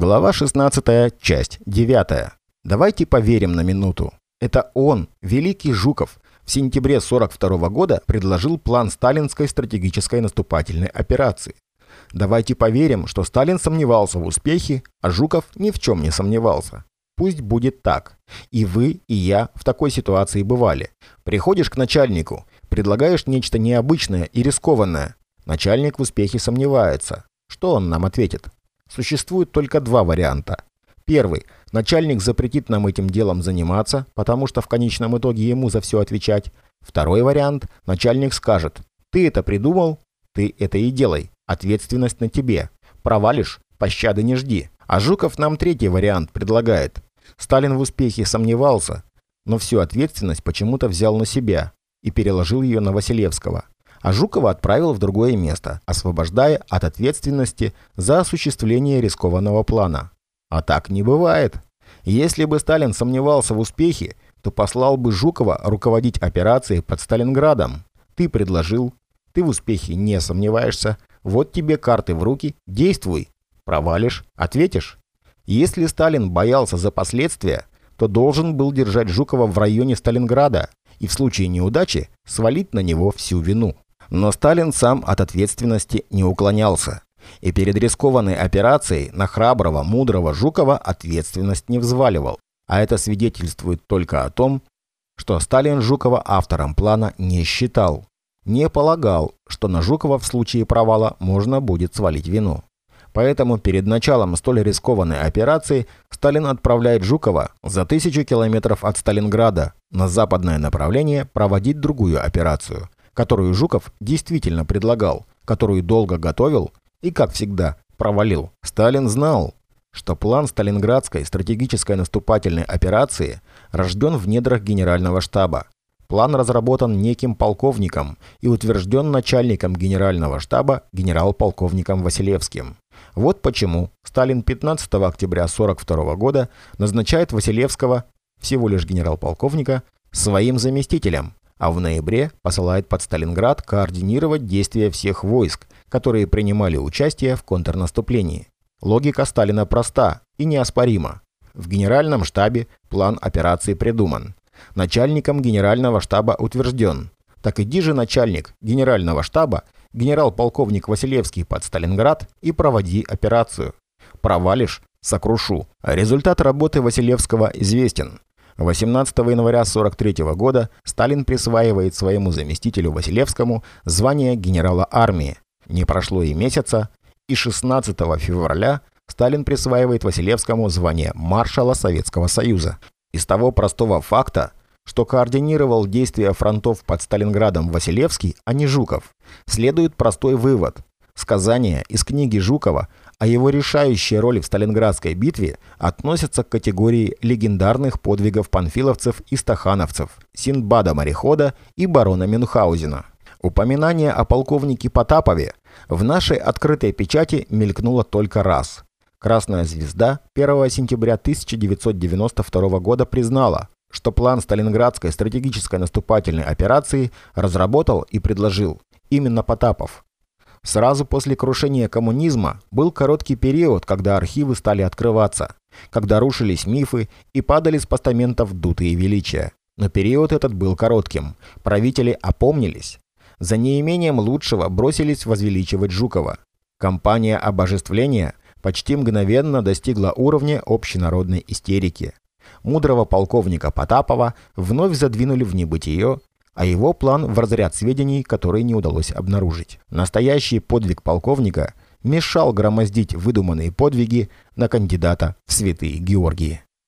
Глава 16, часть 9. Давайте поверим на минуту. Это он, Великий Жуков, в сентябре 42 года предложил план сталинской стратегической наступательной операции. Давайте поверим, что Сталин сомневался в успехе, а Жуков ни в чем не сомневался. Пусть будет так. И вы, и я в такой ситуации бывали. Приходишь к начальнику, предлагаешь нечто необычное и рискованное. Начальник в успехе сомневается. Что он нам ответит? Существует только два варианта. Первый. Начальник запретит нам этим делом заниматься, потому что в конечном итоге ему за все отвечать. Второй вариант. Начальник скажет. Ты это придумал, ты это и делай. Ответственность на тебе. Провалишь, пощады не жди. А Жуков нам третий вариант предлагает. Сталин в успехе сомневался, но всю ответственность почему-то взял на себя и переложил ее на Василевского а Жукова отправил в другое место, освобождая от ответственности за осуществление рискованного плана. А так не бывает. Если бы Сталин сомневался в успехе, то послал бы Жукова руководить операцией под Сталинградом. Ты предложил, ты в успехе не сомневаешься, вот тебе карты в руки, действуй. Провалишь, ответишь. Если Сталин боялся за последствия, то должен был держать Жукова в районе Сталинграда и в случае неудачи свалить на него всю вину. Но Сталин сам от ответственности не уклонялся. И перед рискованной операцией на храброго, мудрого Жукова ответственность не взваливал. А это свидетельствует только о том, что Сталин Жукова автором плана не считал. Не полагал, что на Жукова в случае провала можно будет свалить вину. Поэтому перед началом столь рискованной операции Сталин отправляет Жукова за тысячу километров от Сталинграда на западное направление проводить другую операцию, которую Жуков действительно предлагал, которую долго готовил и, как всегда, провалил. Сталин знал, что план Сталинградской стратегической наступательной операции рожден в недрах Генерального штаба. План разработан неким полковником и утвержден начальником Генерального штаба генерал-полковником Василевским. Вот почему Сталин 15 октября 1942 года назначает Василевского, всего лишь генерал-полковника, своим заместителем, а в ноябре посылает под Сталинград координировать действия всех войск, которые принимали участие в контрнаступлении. Логика Сталина проста и неоспорима. В генеральном штабе план операции придуман. Начальником генерального штаба утвержден. Так иди же начальник генерального штаба, генерал-полковник Василевский под Сталинград и проводи операцию. Провалишь – сокрушу. Результат работы Василевского известен. 18 января 1943 года Сталин присваивает своему заместителю Василевскому звание генерала армии. Не прошло и месяца, и 16 февраля Сталин присваивает Василевскому звание маршала Советского Союза. Из того простого факта, что координировал действия фронтов под Сталинградом Василевский, а не Жуков, следует простой вывод. Сказания из книги Жукова а его решающая роль в Сталинградской битве относится к категории легендарных подвигов панфиловцев и стахановцев, Синдбада-морехода и барона Мюнхгаузена. Упоминание о полковнике Потапове в нашей открытой печати мелькнуло только раз. Красная звезда 1 сентября 1992 года признала, что план Сталинградской стратегической наступательной операции разработал и предложил именно Потапов. Сразу после крушения коммунизма был короткий период, когда архивы стали открываться, когда рушились мифы и падали с постаментов дутые величия. Но период этот был коротким. Правители опомнились. За неимением лучшего бросились возвеличивать Жукова. Кампания обожествления почти мгновенно достигла уровня общенародной истерики. Мудрого полковника Потапова вновь задвинули в небытие а его план в разряд сведений, которые не удалось обнаружить. Настоящий подвиг полковника мешал громоздить выдуманные подвиги на кандидата в святые Георгии.